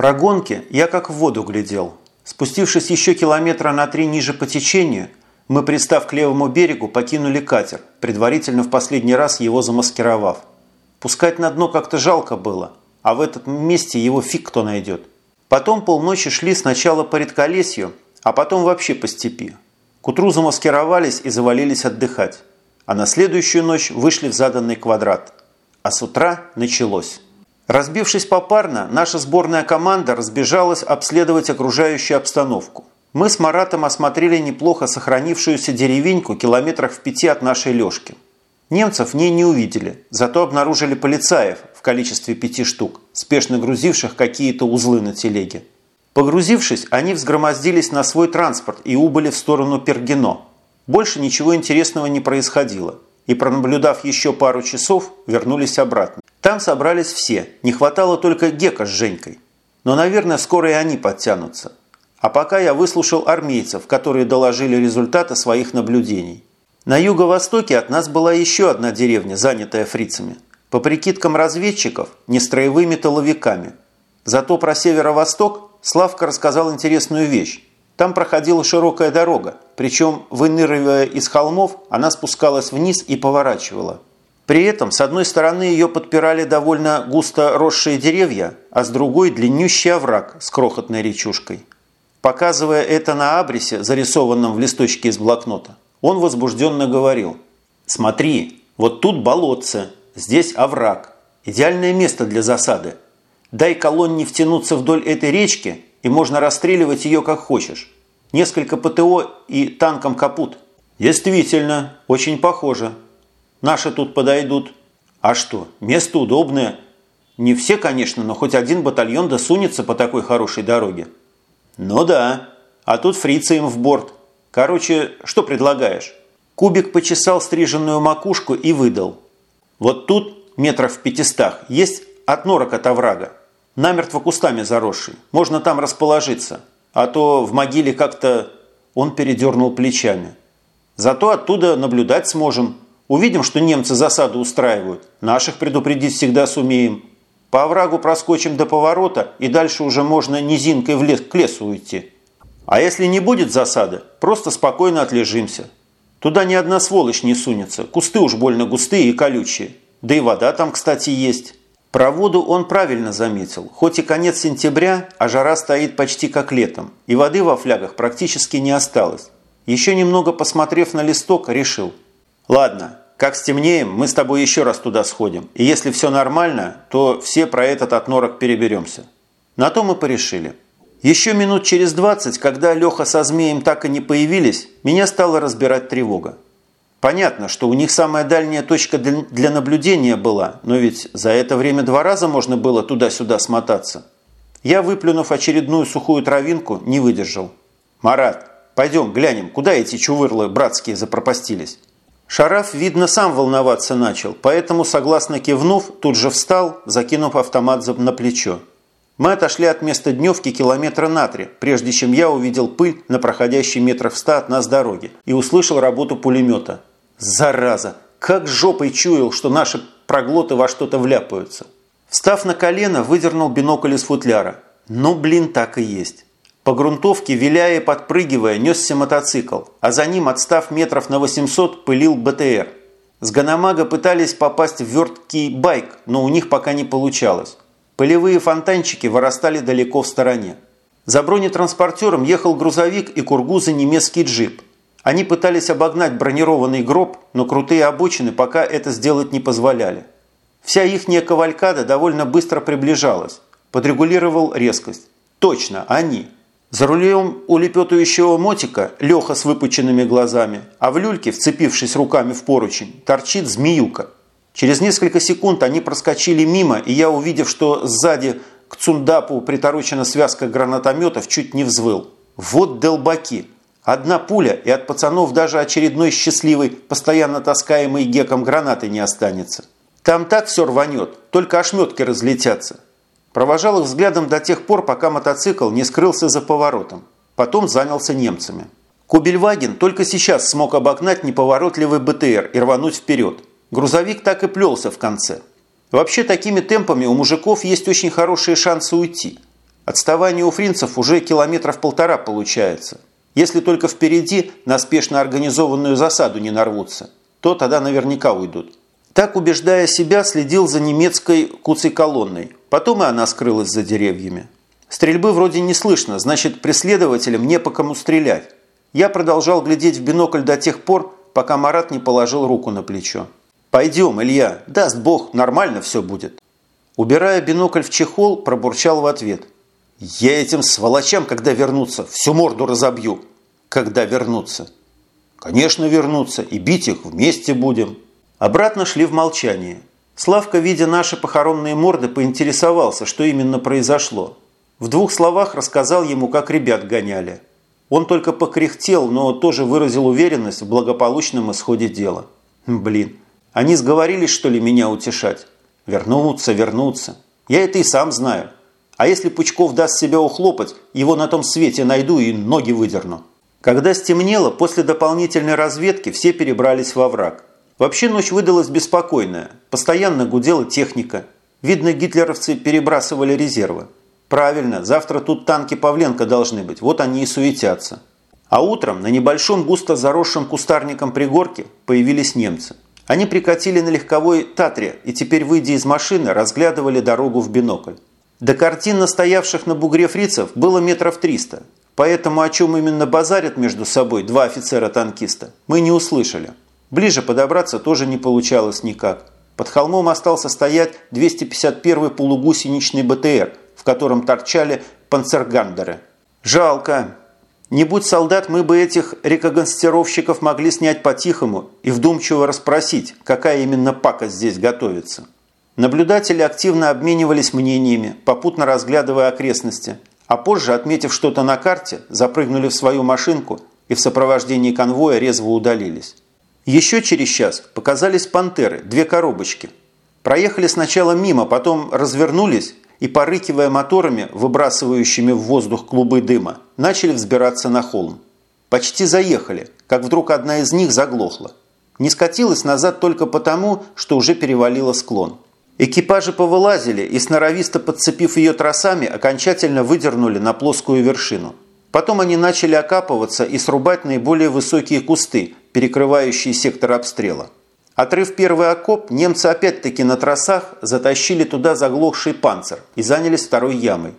Про гонки я как в воду глядел. Спустившись еще километра на три ниже по течению, мы, пристав к левому берегу, покинули катер, предварительно в последний раз его замаскировав. Пускать на дно как-то жалко было, а в этом месте его фиг кто найдет. Потом полночи шли сначала по редколесью, а потом вообще по степи. К утру замаскировались и завалились отдыхать. А на следующую ночь вышли в заданный квадрат. А с утра началось. Разбившись попарно, наша сборная команда разбежалась обследовать окружающую обстановку. Мы с Маратом осмотрели неплохо сохранившуюся деревеньку километрах в пяти от нашей лёжки. Немцев в ней не увидели, зато обнаружили полицаев в количестве пяти штук, спешно грузивших какие-то узлы на телеге. Погрузившись, они взгромоздились на свой транспорт и убыли в сторону Пергино. Больше ничего интересного не происходило, и пронаблюдав еще пару часов, вернулись обратно. Там собрались все, не хватало только Гека с Женькой. Но, наверное, скоро и они подтянутся. А пока я выслушал армейцев, которые доложили результаты своих наблюдений. На юго-востоке от нас была еще одна деревня, занятая фрицами. По прикидкам разведчиков, не строевыми тыловиками. Зато про северо-восток Славка рассказал интересную вещь. Там проходила широкая дорога, причем, выныривая из холмов, она спускалась вниз и поворачивала. При этом с одной стороны ее подпирали довольно густо росшие деревья, а с другой – длиннющий овраг с крохотной речушкой. Показывая это на абресе, зарисованном в листочке из блокнота, он возбужденно говорил. «Смотри, вот тут болотце, здесь овраг. Идеальное место для засады. Дай колонне втянуться вдоль этой речки, и можно расстреливать ее как хочешь. Несколько ПТО и танком капут». «Действительно, очень похоже. Наши тут подойдут. А что, место удобное. Не все, конечно, но хоть один батальон досунется по такой хорошей дороге». «Ну да. А тут фрицы им в борт. Короче, что предлагаешь?» Кубик почесал стриженную макушку и выдал. «Вот тут, метров в пятистах, есть отнорок от оврага. Намертво кустами заросший. Можно там расположиться. А то в могиле как-то...» Он передернул плечами. «Зато оттуда наблюдать сможем. Увидим, что немцы засаду устраивают. Наших предупредить всегда сумеем. По оврагу проскочим до поворота, и дальше уже можно низинкой в лес, к лесу уйти. А если не будет засады, просто спокойно отлежимся. Туда ни одна сволочь не сунется, кусты уж больно густые и колючие. Да и вода там, кстати, есть. Про воду он правильно заметил. Хоть и конец сентября, а жара стоит почти как летом, и воды во флягах практически не осталось. Еще немного посмотрев на листок, решил. Ладно, как стемнеем, мы с тобой еще раз туда сходим. И если все нормально, то все про этот отнорок переберемся. На то мы порешили. Еще минут через 20, когда Леха со змеем так и не появились, меня стала разбирать тревога. Понятно, что у них самая дальняя точка для наблюдения была, но ведь за это время два раза можно было туда-сюда смотаться. Я, выплюнув очередную сухую травинку, не выдержал. «Марат, пойдем глянем, куда эти чувырлы братские запропастились?» Шараф, видно, сам волноваться начал, поэтому, согласно кивнув, тут же встал, закинув автомат на плечо. Мы отошли от места дневки километра на три, прежде чем я увидел пыль на проходящей метрах в ста от нас дороге и услышал работу пулемета. Зараза! Как жопой чуял, что наши проглоты во что-то вляпаются. Встав на колено, выдернул бинокль из футляра. Ну, блин, так и есть. По грунтовке, виляя и подпрыгивая, несся мотоцикл, а за ним, отстав метров на 800, пылил БТР. С Ганамага пытались попасть в верткий байк, но у них пока не получалось. Полевые фонтанчики вырастали далеко в стороне. За бронетранспортером ехал грузовик и кургузы немецкий джип. Они пытались обогнать бронированный гроб, но крутые обочины пока это сделать не позволяли. Вся ихняя кавалькада довольно быстро приближалась. Подрегулировал резкость. Точно, они – за рулем у лепетающего мотика Леха с выпученными глазами, а в люльке, вцепившись руками в поручень, торчит змеюка. Через несколько секунд они проскочили мимо, и я, увидев, что сзади к цундапу приторочена связка гранатометов, чуть не взвыл. Вот долбаки! Одна пуля, и от пацанов даже очередной счастливый, постоянно таскаемый геком гранаты не останется. Там так все рванет, только ошметки разлетятся. Провожал их взглядом до тех пор, пока мотоцикл не скрылся за поворотом. Потом занялся немцами. Кубельваген только сейчас смог обогнать неповоротливый БТР и рвануть вперед. Грузовик так и плелся в конце. Вообще такими темпами у мужиков есть очень хорошие шансы уйти. Отставание у фринцев уже километров полтора получается. Если только впереди на спешно организованную засаду не нарвутся, то тогда наверняка уйдут. Так, убеждая себя, следил за немецкой куцей колонной. Потом и она скрылась за деревьями. Стрельбы вроде не слышно, значит, преследователям не по кому стрелять. Я продолжал глядеть в бинокль до тех пор, пока Марат не положил руку на плечо. «Пойдем, Илья, даст Бог, нормально все будет». Убирая бинокль в чехол, пробурчал в ответ. «Я этим сволочам, когда вернутся, всю морду разобью». «Когда вернутся?» «Конечно, вернутся, и бить их вместе будем». Обратно шли в молчании. Славка, видя наши похоронные морды, поинтересовался, что именно произошло. В двух словах рассказал ему, как ребят гоняли. Он только покряхтел, но тоже выразил уверенность в благополучном исходе дела. Блин, они сговорились, что ли, меня утешать? Вернуться, вернуться. Я это и сам знаю. А если Пучков даст себя ухлопать, его на том свете найду и ноги выдерну. Когда стемнело, после дополнительной разведки все перебрались во враг. Вообще ночь выдалась беспокойная. Постоянно гудела техника. Видно, гитлеровцы перебрасывали резервы. Правильно, завтра тут танки Павленко должны быть, вот они и суетятся. А утром на небольшом густо заросшем кустарником пригорке появились немцы. Они прикатили на легковой «Татре» и теперь, выйдя из машины, разглядывали дорогу в бинокль. До картин настоявших на бугре фрицев было метров триста, поэтому о чем именно базарят между собой два офицера-танкиста, мы не услышали. Ближе подобраться тоже не получалось никак. Под холмом остался стоять 251-й полугусеничный БТР – в котором торчали панцергандеры. Жалко. Не будь солдат, мы бы этих рекогностировщиков могли снять по-тихому и вдумчиво расспросить, какая именно пакость здесь готовится. Наблюдатели активно обменивались мнениями, попутно разглядывая окрестности, а позже, отметив что-то на карте, запрыгнули в свою машинку и в сопровождении конвоя резво удалились. Еще через час показались пантеры, две коробочки. Проехали сначала мимо, потом развернулись и, порыкивая моторами, выбрасывающими в воздух клубы дыма, начали взбираться на холм. Почти заехали, как вдруг одна из них заглохла. Не скатилась назад только потому, что уже перевалила склон. Экипажи повылазили и, сноровисто подцепив ее тросами, окончательно выдернули на плоскую вершину. Потом они начали окапываться и срубать наиболее высокие кусты, перекрывающие сектор обстрела. Отрыв первый окоп, немцы опять-таки на тросах затащили туда заглохший панцир и занялись второй ямой.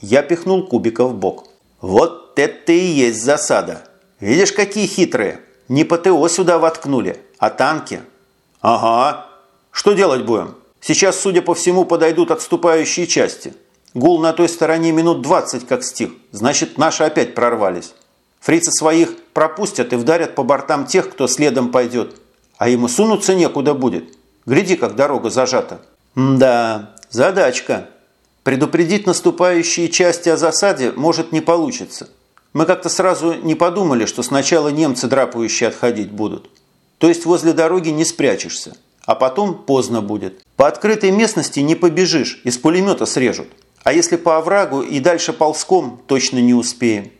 Я пихнул кубика в бок. Вот это и есть засада. Видишь, какие хитрые. Не ПТО сюда воткнули, а танки. Ага. Что делать будем? Сейчас, судя по всему, подойдут отступающие части. Гул на той стороне минут 20 как стих. Значит, наши опять прорвались. Фрицы своих пропустят и вдарят по бортам тех, кто следом пойдет. А ему сунуться некуда будет. Гляди, как дорога зажата. да, задачка. Предупредить наступающие части о засаде может не получится. Мы как-то сразу не подумали, что сначала немцы драпающие отходить будут. То есть возле дороги не спрячешься. А потом поздно будет. По открытой местности не побежишь, из пулемета срежут. А если по оврагу и дальше ползком, точно не успеем.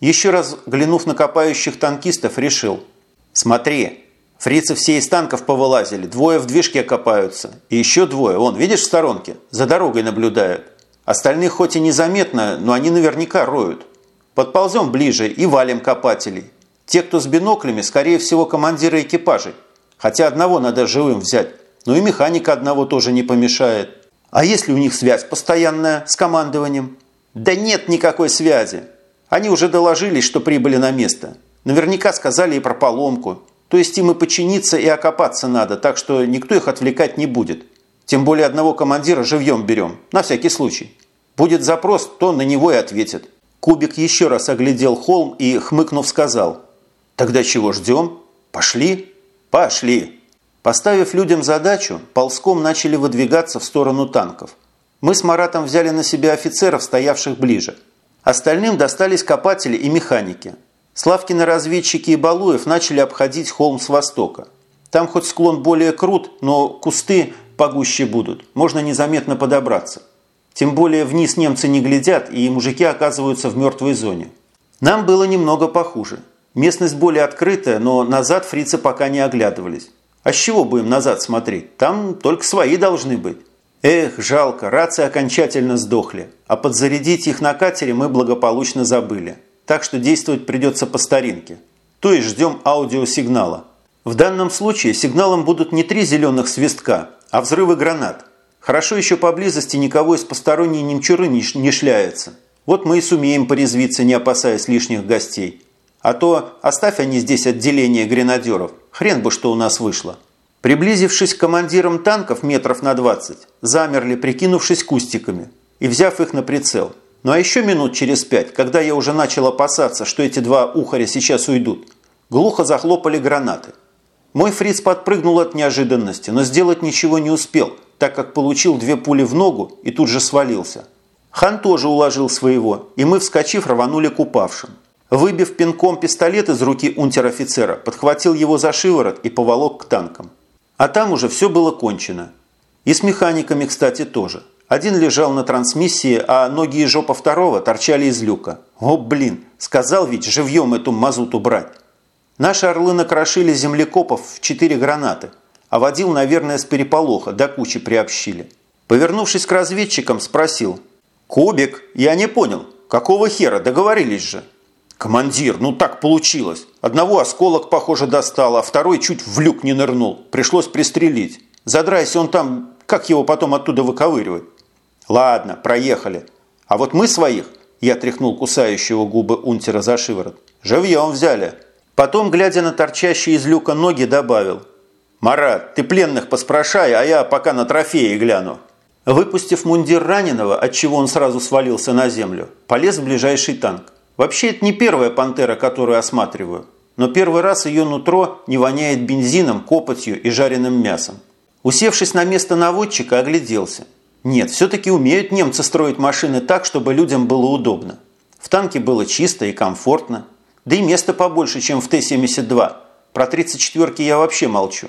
Еще раз глянув на копающих танкистов, решил. Смотри, Фрицы все из танков повылазили, двое в движке копаются. И еще двое, вон, видишь, в сторонке, за дорогой наблюдают. Остальных хоть и незаметно, но они наверняка роют. Подползем ближе и валим копателей. Те, кто с биноклями, скорее всего, командиры экипажей. Хотя одного надо живым взять. Но и механика одного тоже не помешает. А если у них связь постоянная с командованием? Да нет никакой связи. Они уже доложились, что прибыли на место. Наверняка сказали и про поломку. То есть им и починиться, и окопаться надо, так что никто их отвлекать не будет. Тем более одного командира живьем берем, на всякий случай. Будет запрос, то на него и ответят. Кубик еще раз оглядел холм и, хмыкнув, сказал. «Тогда чего ждем? Пошли?» «Пошли!» Поставив людям задачу, ползком начали выдвигаться в сторону танков. Мы с Маратом взяли на себя офицеров, стоявших ближе. Остальным достались копатели и механики – Славкины разведчики и Балуев начали обходить холм с востока. Там хоть склон более крут, но кусты погуще будут, можно незаметно подобраться. Тем более вниз немцы не глядят, и мужики оказываются в мертвой зоне. Нам было немного похуже. Местность более открытая, но назад фрицы пока не оглядывались. А с чего будем назад смотреть? Там только свои должны быть. Эх, жалко, рации окончательно сдохли, а подзарядить их на катере мы благополучно забыли. Так что действовать придется по старинке. То есть ждем аудиосигнала. В данном случае сигналом будут не три зеленых свистка, а взрывы гранат. Хорошо еще поблизости никого из посторонней немчуры не, шляется. Вот мы и сумеем порезвиться, не опасаясь лишних гостей. А то оставь они здесь отделение гренадеров. Хрен бы что у нас вышло. Приблизившись к командирам танков метров на 20, замерли, прикинувшись кустиками и взяв их на прицел. Ну а еще минут через пять, когда я уже начал опасаться, что эти два ухаря сейчас уйдут, глухо захлопали гранаты. Мой фриц подпрыгнул от неожиданности, но сделать ничего не успел, так как получил две пули в ногу и тут же свалился. Хан тоже уложил своего, и мы, вскочив, рванули к упавшим. Выбив пинком пистолет из руки унтер-офицера, подхватил его за шиворот и поволок к танкам. А там уже все было кончено. И с механиками, кстати, тоже. Один лежал на трансмиссии, а ноги и жопа второго торчали из люка. О, блин, сказал ведь живьем эту мазуту брать. Наши орлы накрошили землекопов в четыре гранаты, а водил, наверное, с переполоха, до кучи приобщили. Повернувшись к разведчикам, спросил. «Кубик, я не понял, какого хера, договорились же?» «Командир, ну так получилось. Одного осколок, похоже, достал, а второй чуть в люк не нырнул. Пришлось пристрелить. Задрайся он там, как его потом оттуда выковыривать?» «Ладно, проехали. А вот мы своих...» Я тряхнул кусающего губы унтера за шиворот. «Живьем взяли». Потом, глядя на торчащие из люка ноги, добавил. «Марат, ты пленных поспрашай, а я пока на трофеи гляну». Выпустив мундир раненого, отчего он сразу свалился на землю, полез в ближайший танк. Вообще, это не первая пантера, которую осматриваю, но первый раз ее нутро не воняет бензином, копотью и жареным мясом. Усевшись на место наводчика, огляделся. Нет, все-таки умеют немцы строить машины так, чтобы людям было удобно. В танке было чисто и комфортно. Да и места побольше, чем в Т-72. Про 34-ки я вообще молчу.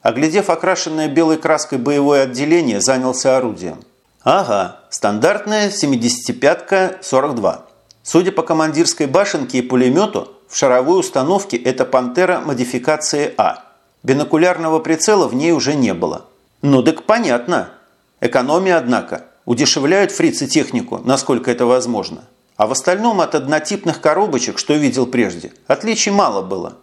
Оглядев окрашенное белой краской боевое отделение, занялся орудием. Ага, стандартная 75-ка 42. Судя по командирской башенке и пулемету, в шаровой установке это «Пантера» модификации А. Бинокулярного прицела в ней уже не было. Ну так понятно. Экономия, однако. Удешевляют фрицы технику, насколько это возможно. А в остальном от однотипных коробочек, что видел прежде, отличий мало было.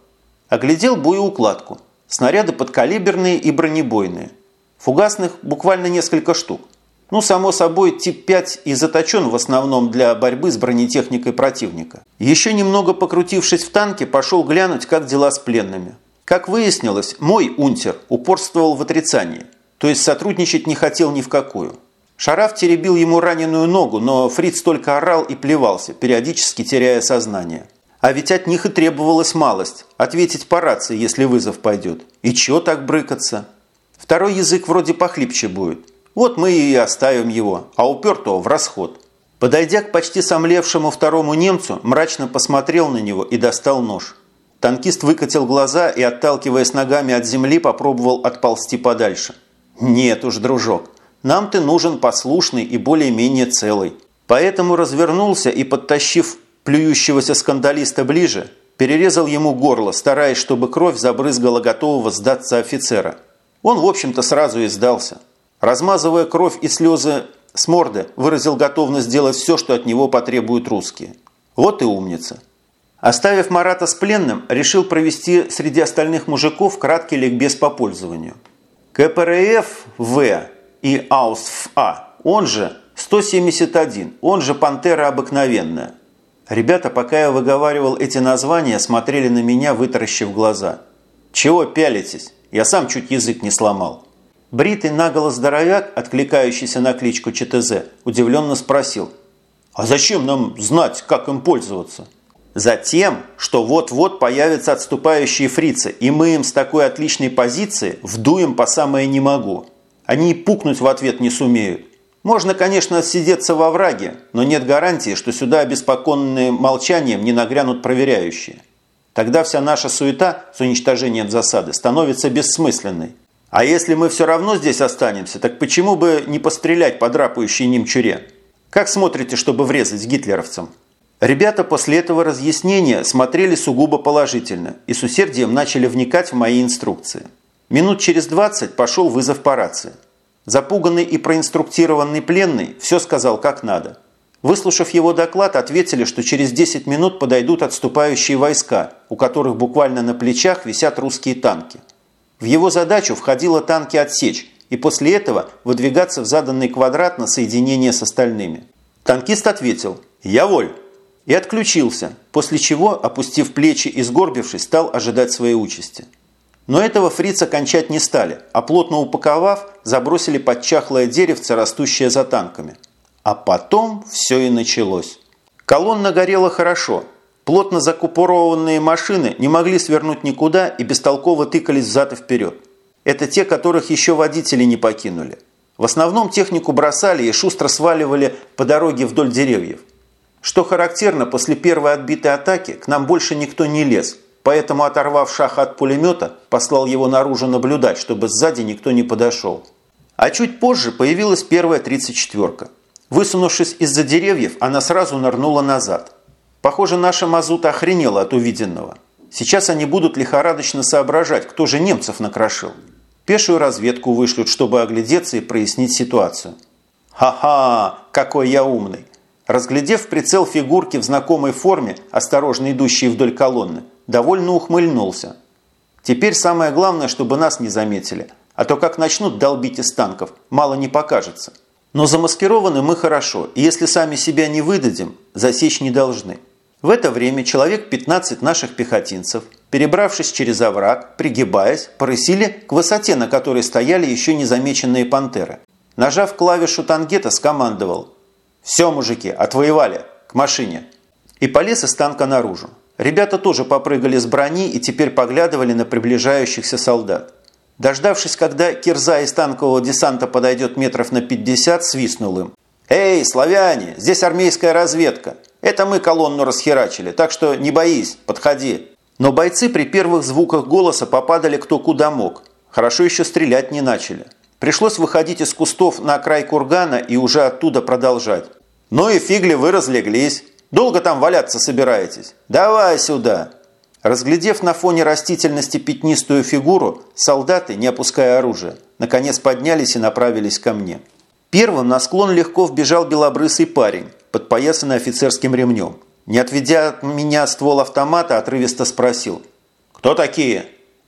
Оглядел боеукладку. Снаряды подкалиберные и бронебойные. Фугасных буквально несколько штук. Ну, само собой, тип 5 и заточен в основном для борьбы с бронетехникой противника. Еще немного покрутившись в танке, пошел глянуть, как дела с пленными. Как выяснилось, мой унтер упорствовал в отрицании, то есть сотрудничать не хотел ни в какую. Шараф теребил ему раненую ногу, но Фриц только орал и плевался, периодически теряя сознание. А ведь от них и требовалась малость – ответить по рации, если вызов пойдет. И чё так брыкаться? Второй язык вроде похлипче будет. Вот мы и оставим его, а упертого в расход. Подойдя к почти сомлевшему второму немцу, мрачно посмотрел на него и достал нож. Танкист выкатил глаза и, отталкиваясь ногами от земли, попробовал отползти подальше. «Нет уж, дружок, нам ты нужен послушный и более-менее целый. Поэтому развернулся и, подтащив плюющегося скандалиста ближе, перерезал ему горло, стараясь, чтобы кровь забрызгала готового сдаться офицера. Он, в общем-то, сразу и сдался. Размазывая кровь и слезы с морды, выразил готовность сделать все, что от него потребуют русские. Вот и умница. Оставив Марата с пленным, решил провести среди остальных мужиков краткий ликбез по пользованию. КПРФ В и АУСФА, он же 171, он же «Пантера обыкновенная». Ребята, пока я выговаривал эти названия, смотрели на меня, вытаращив глаза. «Чего пялитесь? Я сам чуть язык не сломал». Бритый наголо здоровяк, откликающийся на кличку ЧТЗ, удивленно спросил. «А зачем нам знать, как им пользоваться?» Затем, что вот-вот появятся отступающие фрицы, и мы им с такой отличной позиции вдуем по самое не могу. Они и пукнуть в ответ не сумеют. Можно, конечно, отсидеться во враге, но нет гарантии, что сюда обеспокоенные молчанием не нагрянут проверяющие. Тогда вся наша суета с уничтожением засады становится бессмысленной. А если мы все равно здесь останемся, так почему бы не пострелять по драпающей немчуре? Как смотрите, чтобы врезать гитлеровцам? Ребята после этого разъяснения смотрели сугубо положительно и с усердием начали вникать в мои инструкции. Минут через 20 пошел вызов по рации. Запуганный и проинструктированный пленный все сказал как надо. Выслушав его доклад, ответили, что через 10 минут подойдут отступающие войска, у которых буквально на плечах висят русские танки. В его задачу входило танки отсечь и после этого выдвигаться в заданный квадрат на соединение с остальными. Танкист ответил «Я воль» и отключился, после чего, опустив плечи и сгорбившись, стал ожидать своей участи. Но этого фрица кончать не стали, а плотно упаковав, забросили под чахлое деревце, растущее за танками. А потом все и началось. Колонна горела хорошо. Плотно закупорованные машины не могли свернуть никуда и бестолково тыкались взад и вперед. Это те, которых еще водители не покинули. В основном технику бросали и шустро сваливали по дороге вдоль деревьев. Что характерно, после первой отбитой атаки к нам больше никто не лез – Поэтому, оторвав шаха от пулемета, послал его наружу наблюдать, чтобы сзади никто не подошел. А чуть позже появилась первая 34-ка. Высунувшись из-за деревьев, она сразу нырнула назад. Похоже, наша мазута охренела от увиденного. Сейчас они будут лихорадочно соображать, кто же немцев накрошил. Пешую разведку вышлют, чтобы оглядеться и прояснить ситуацию. Ха-ха, какой я умный! Разглядев прицел фигурки в знакомой форме, осторожно идущей вдоль колонны, довольно ухмыльнулся. Теперь самое главное, чтобы нас не заметили, а то как начнут долбить из танков, мало не покажется. Но замаскированы мы хорошо, и если сами себя не выдадим, засечь не должны. В это время человек 15 наших пехотинцев, перебравшись через овраг, пригибаясь, порысили к высоте, на которой стояли еще незамеченные пантеры. Нажав клавишу тангета, скомандовал «Все, мужики, отвоевали! К машине!» и полез из танка наружу. Ребята тоже попрыгали с брони и теперь поглядывали на приближающихся солдат. Дождавшись, когда кирза из танкового десанта подойдет метров на 50, свистнул им. «Эй, славяне, здесь армейская разведка. Это мы колонну расхерачили, так что не боись, подходи». Но бойцы при первых звуках голоса попадали кто куда мог. Хорошо еще стрелять не начали. Пришлось выходить из кустов на край кургана и уже оттуда продолжать. «Ну и фигли вы разлеглись. Долго там валяться собираетесь? Давай сюда!» Разглядев на фоне растительности пятнистую фигуру, солдаты, не опуская оружие, наконец поднялись и направились ко мне. Первым на склон легко вбежал белобрысый парень, подпоясанный офицерским ремнем. Не отведя от меня ствол автомата, отрывисто спросил. «Кто такие?»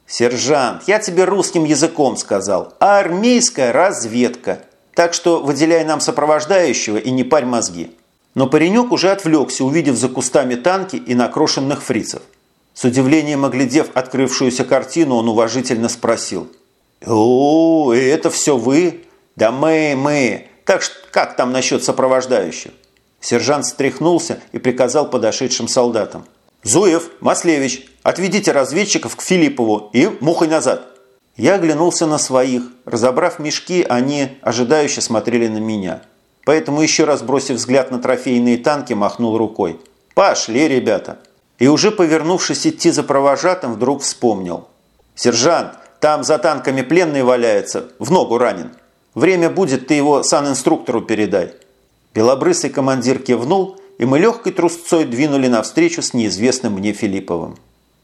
«Сержант, я тебе русским языком сказал. армейская разведка. Так что выделяй нам сопровождающего и не парь мозги». Но паренек уже отвлекся, увидев за кустами танки и накрошенных фрицев. С удивлением оглядев открывшуюся картину, он уважительно спросил. «О, и это все вы? Да мы, мы. Так как там насчет сопровождающих?» Сержант встряхнулся и приказал подошедшим солдатам. «Зуев, Маслевич, отведите разведчиков к Филиппову и мухой назад!» Я оглянулся на своих. Разобрав мешки, они ожидающе смотрели на меня – Поэтому еще раз бросив взгляд на трофейные танки, махнул рукой. «Пошли, ребята!» И уже повернувшись идти за провожатым, вдруг вспомнил. «Сержант, там за танками пленный валяется, в ногу ранен. Время будет, ты его санинструктору передай». Белобрысый командир кивнул, и мы легкой трусцой двинули навстречу с неизвестным мне Филипповым.